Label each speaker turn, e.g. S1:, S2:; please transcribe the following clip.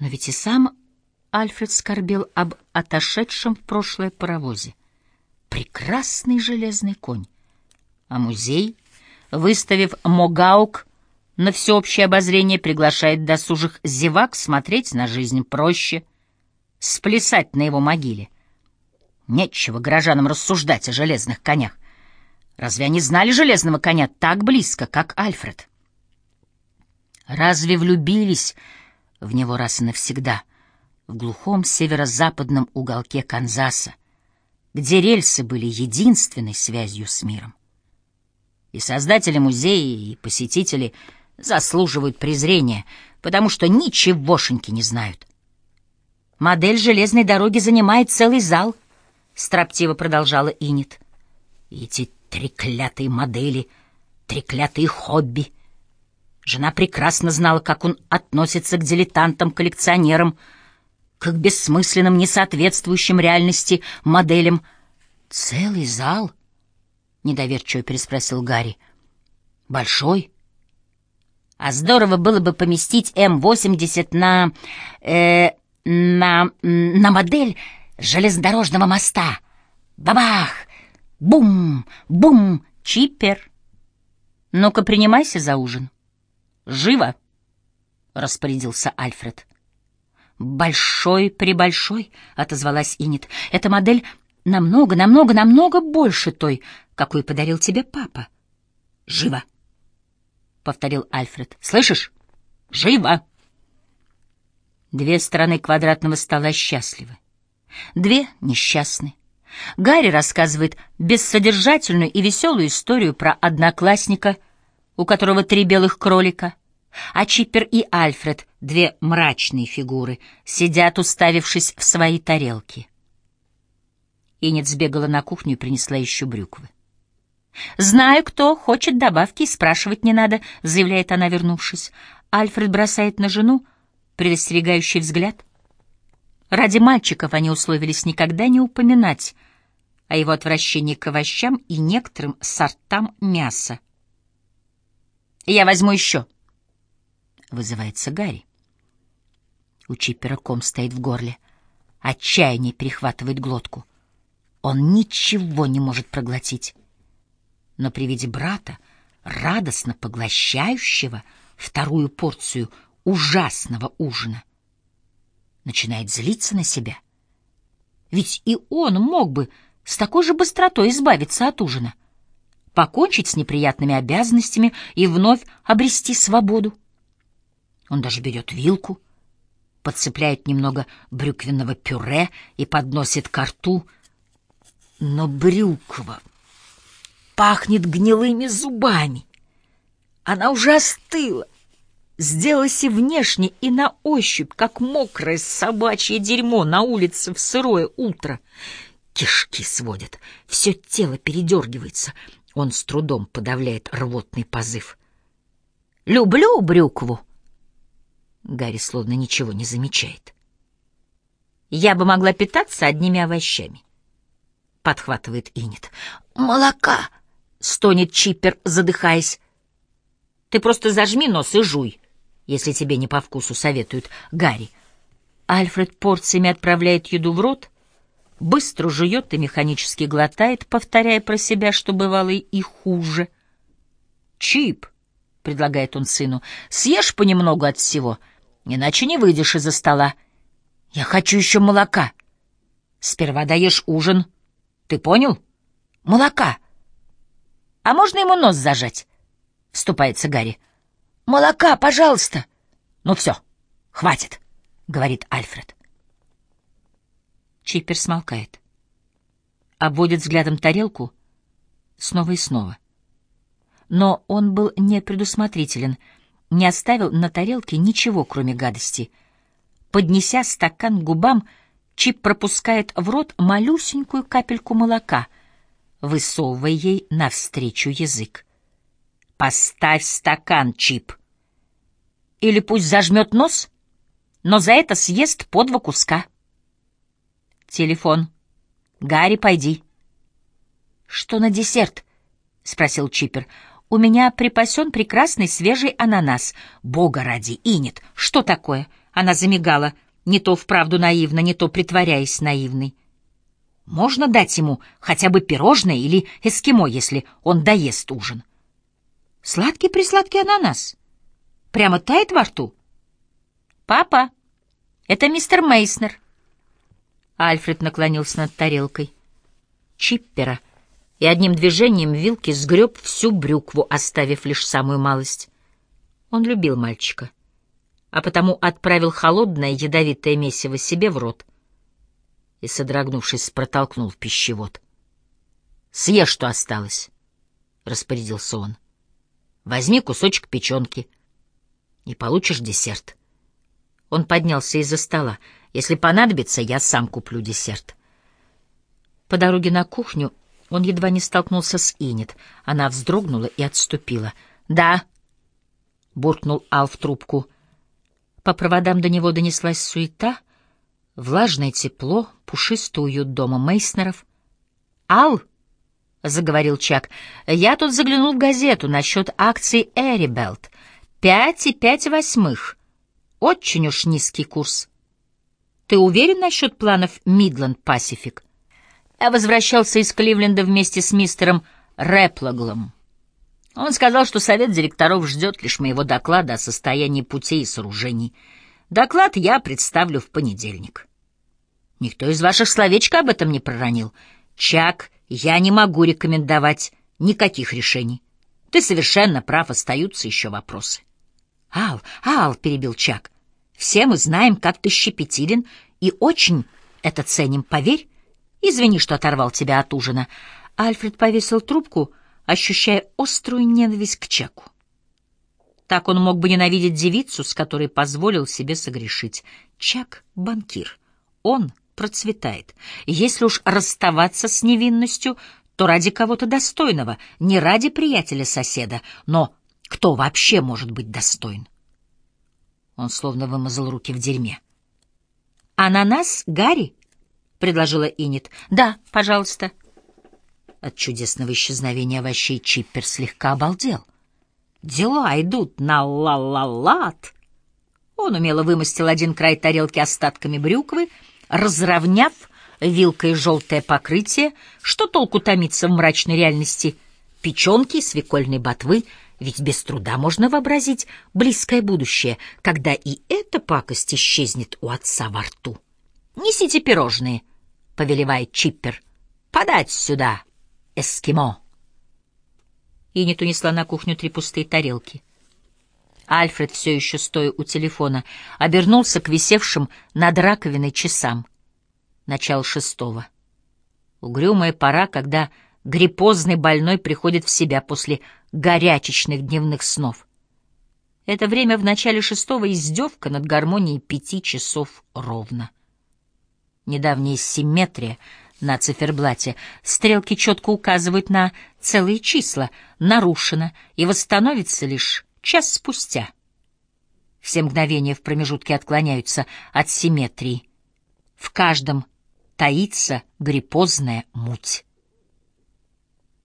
S1: Но ведь и сам Альфред скорбел об отошедшем в прошлое паровозе. Прекрасный железный конь. А музей, выставив Могаук на всеобщее обозрение, приглашает досужих зевак смотреть на жизнь проще, сплясать на его могиле. Нечего горожанам рассуждать о железных конях. Разве они знали железного коня так близко, как Альфред? Разве влюбились в него раз и навсегда в глухом северо-западном уголке Канзаса, где рельсы были единственной связью с миром? И создатели музея, и посетители заслуживают презрения, потому что ничегошеньки не знают. Модель железной дороги занимает целый зал, строптиво продолжала Инит. Эти треклятые модели, треклятые хобби. Жена прекрасно знала, как он относится к дилетантам-коллекционерам, к бессмысленным, несоответствующим реальности моделям. «Целый зал?» — недоверчиво переспросил Гарри. «Большой?» «А здорово было бы поместить М-80 на... Э, на... на модель железнодорожного моста. Бабах! Бум! Бум! Чипер! Ну-ка, принимайся за ужин. Живо! — распорядился Альфред. «Большой-пребольшой», — отозвалась Инит. «Эта модель намного, намного, намного больше той, какую подарил тебе папа». «Живо!» — повторил Альфред. «Слышишь? Живо!» Две стороны квадратного стола счастливы. Две несчастны. Гарри рассказывает бессодержательную и веселую историю про одноклассника, у которого три белых кролика, а Чиппер и Альфред, две мрачные фигуры, сидят, уставившись в свои тарелки. Инет сбегала на кухню и принесла еще брюквы. «Знаю, кто хочет добавки, и спрашивать не надо», — заявляет она, вернувшись. Альфред бросает на жену предостерегающий взгляд — Ради мальчиков они условились никогда не упоминать о его отвращении к овощам и некоторым сортам мяса. «Я возьму еще», — вызывается Гарри. У Чиппера ком стоит в горле. Отчаяние перехватывает глотку. Он ничего не может проглотить. Но при виде брата, радостно поглощающего вторую порцию ужасного ужина, начинает злиться на себя. Ведь и он мог бы с такой же быстротой избавиться от ужина, покончить с неприятными обязанностями и вновь обрести свободу. Он даже берет вилку, подцепляет немного брюквенного пюре и подносит ко рту, но брюква пахнет гнилыми зубами. Она уже остыла сделалась и внешне, и на ощупь, как мокрое собачье дерьмо на улице в сырое утро. Кишки сводят, все тело передергивается. Он с трудом подавляет рвотный позыв. «Люблю брюкву!» Гарри словно ничего не замечает. «Я бы могла питаться одними овощами», — подхватывает Инет. «Молока!» — стонет Чиппер, задыхаясь. «Ты просто зажми нос и жуй», если тебе не по вкусу советуют Гарри. Альфред порциями отправляет еду в рот, быстро жует и механически глотает, повторяя про себя, что бывало и хуже. «Чип», — предлагает он сыну, — «съешь понемногу от всего, иначе не выйдешь из-за стола. Я хочу еще молока. Сперва даешь ужин. Ты понял? Молока. А можно ему нос зажать?» — вступается Гарри. «Молока, пожалуйста!» «Ну все, хватит!» — говорит Альфред. Чиппер смолкает. Обводит взглядом тарелку снова и снова. Но он был непредусмотрителен, не оставил на тарелке ничего, кроме гадости. Поднеся стакан к губам, Чип пропускает в рот малюсенькую капельку молока, высовывая ей навстречу язык. «Поставь стакан, Чип!» Или пусть зажмет нос, но за это съест по два куска. Телефон. Гарри, пойди. Что на десерт? спросил Чипер. У меня припасен прекрасный свежий ананас. Бога ради, Инет, что такое? Она замигала, не то вправду наивно, не то притворяясь наивной. Можно дать ему хотя бы пирожное или эскимо, если он доест ужин. Сладкий-присладкий ананас. Прямо тает во рту. «Папа, это мистер Мейснер». Альфред наклонился над тарелкой. Чиппера и одним движением вилки сгреб всю брюкву, оставив лишь самую малость. Он любил мальчика, а потому отправил холодное ядовитое месиво себе в рот и, содрогнувшись, протолкнул в пищевод. «Съешь, что осталось», — распорядился он. «Возьми кусочек печенки и получишь десерт». Он поднялся из-за стола. «Если понадобится, я сам куплю десерт». По дороге на кухню он едва не столкнулся с Инет. Она вздрогнула и отступила. «Да», — буркнул Ал в трубку. По проводам до него донеслась суета, влажное тепло, пушистый уют дома Мейснеров. «Ал», — заговорил Чак, — «я тут заглянул в газету насчет акций Эрибелт. Пять и пять восьмых. Очень уж низкий курс. Ты уверен насчет планов Мидленд Пасифик? Я возвращался из Кливленда вместе с мистером Рэплаглом. Он сказал, что совет директоров ждет лишь моего доклада о состоянии путей и сооружений. Доклад я представлю в понедельник. Никто из ваших словечко об этом не проронил. Чак, я не могу рекомендовать никаких решений. Ты совершенно прав, остаются еще вопросы. «Ал, Ал», — перебил Чак, — «все мы знаем, как ты щепетилен, и очень это ценим, поверь. Извини, что оторвал тебя от ужина». Альфред повесил трубку, ощущая острую ненависть к Чаку. Так он мог бы ненавидеть девицу, с которой позволил себе согрешить. Чак — банкир. Он процветает. Если уж расставаться с невинностью, то ради кого-то достойного, не ради приятеля-соседа, но кто вообще может быть достоин? Он словно вымазал руки в дерьме. «Ананас, Гарри?» — предложила Инет. «Да, пожалуйста». От чудесного исчезновения овощей Чиппер слегка обалдел. «Дела идут на ла-ла-лад!» Он умело вымостил один край тарелки остатками брюквы, разровняв вилкой желтое покрытие, что толку томиться в мрачной реальности, печенки и свекольной ботвы — ведь без труда можно вообразить близкое будущее, когда и эта пакость исчезнет у отца во рту. «Несите пирожные», — повелевает Чиппер. «Подать сюда, эскимо». Инет унесла на кухню три пустые тарелки. Альфред, все еще стоя у телефона, обернулся к висевшим над раковиной часам. Начало шестого. Угрюмая пора, когда гриппозный больной приходит в себя после горячечных дневных снов. Это время в начале шестого издевка над гармонией пяти часов ровно. Недавняя симметрия на циферблате. Стрелки четко указывают на целые числа. Нарушено и восстановится лишь час спустя. Все мгновения в промежутке отклоняются от симметрии. В каждом таится гриппозная муть.